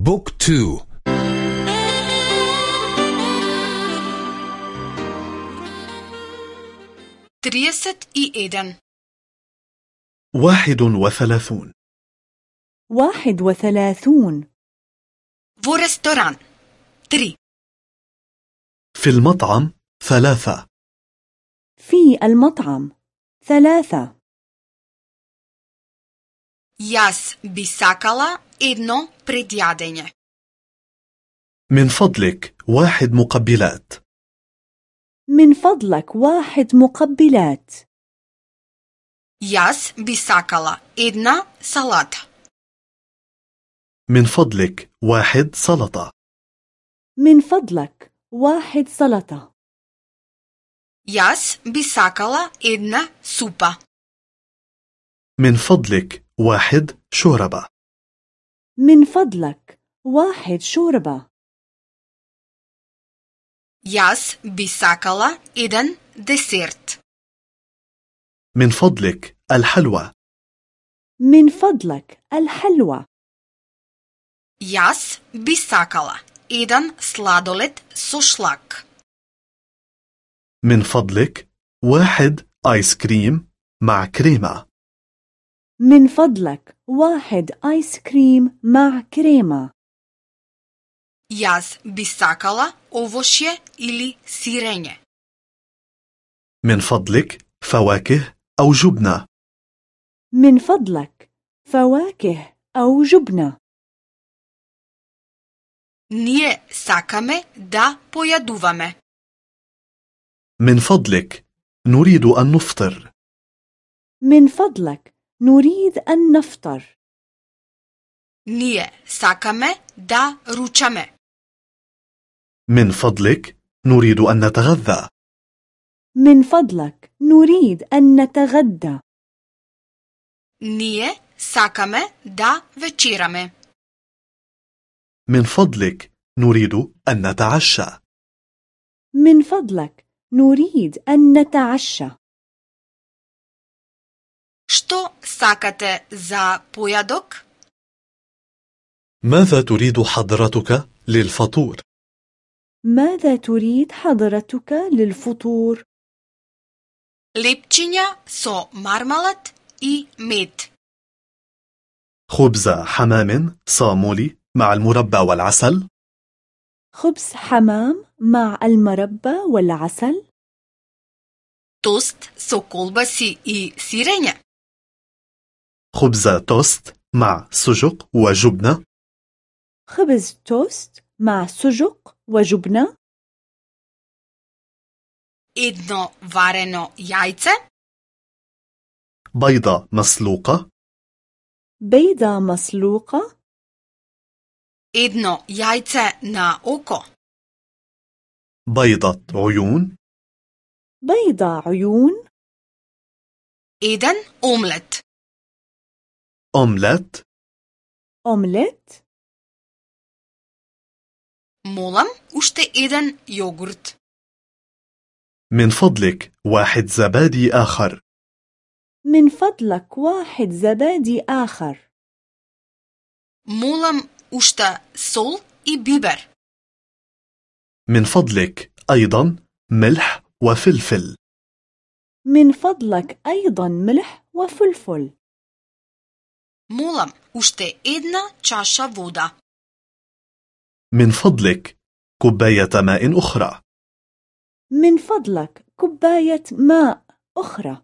بوك تو تريست اي ايدن واحد وثلاثون واحد وثلاثون во ресторан три في المطعم ثلاثة في المطعم ثلاثة Јас би сакала едно предјадење. من فضلك واحد مقبلات من فضلك واحد مقبلات Јас би сакала една салата. من فضلك واحد سلطة من فضلك واحد سلطة Јас би сакала една супа. من فضلك واحد شوربة من فضلك واحد شوربة Јас би сакала еден десерт. من فضلك الحلوى من فضلك الحلوى Јас би сакала еден сладолед со шлак. من فضلك واحد آيس كريم مع كريمة من فضلك واحد آيس كريم مع كريمة Јас би сакала овошје или сирење. من فضلك فواكه أو جبنة من فضلك فواكه أو جبنة Ние сакаме да појадуваме. من فضلك نريد أن نفطر من فضلك نريد أن نفطر Ние сакаме да ручаме. من فضلك نريد أن نتغذى من فضلك نريد أن نتغدى Ние сакаме да вечераме. من فضلك نريد أن نتعشى من فضلك نريد أن نتعشى Што сакате за појадок? ماذا تريد حضرتك للفطور؟ ماذا تريد حضرتك للفطور؟ Лепчиња со мармалад и мед. خبز حمام صامولي مع المربى والعسل خبز حمام مع المربى والعسل Тост со колбаси и сирење. خبز توست مع سجق وجبنة خبز توست مع سجق وجبنة Едно варено јајце. بيضة مسلوقة بيضة مسلوقة Едно јајце на око. بيضة عيون بيضة عيون Еден омлет. أومليت أومليت Молам уште еден јогурт. من فضلك واحد زبادي آخر من فضلك واحد زبادي آخر Молам уште сол и бибер. من فضلك أيضا ملح وفلفل من فضلك أيضا ملح وفلفل Молам уште една чаша вода. من فضلك كوباية ماء أخرى من فضلك كوباية ماء أخرى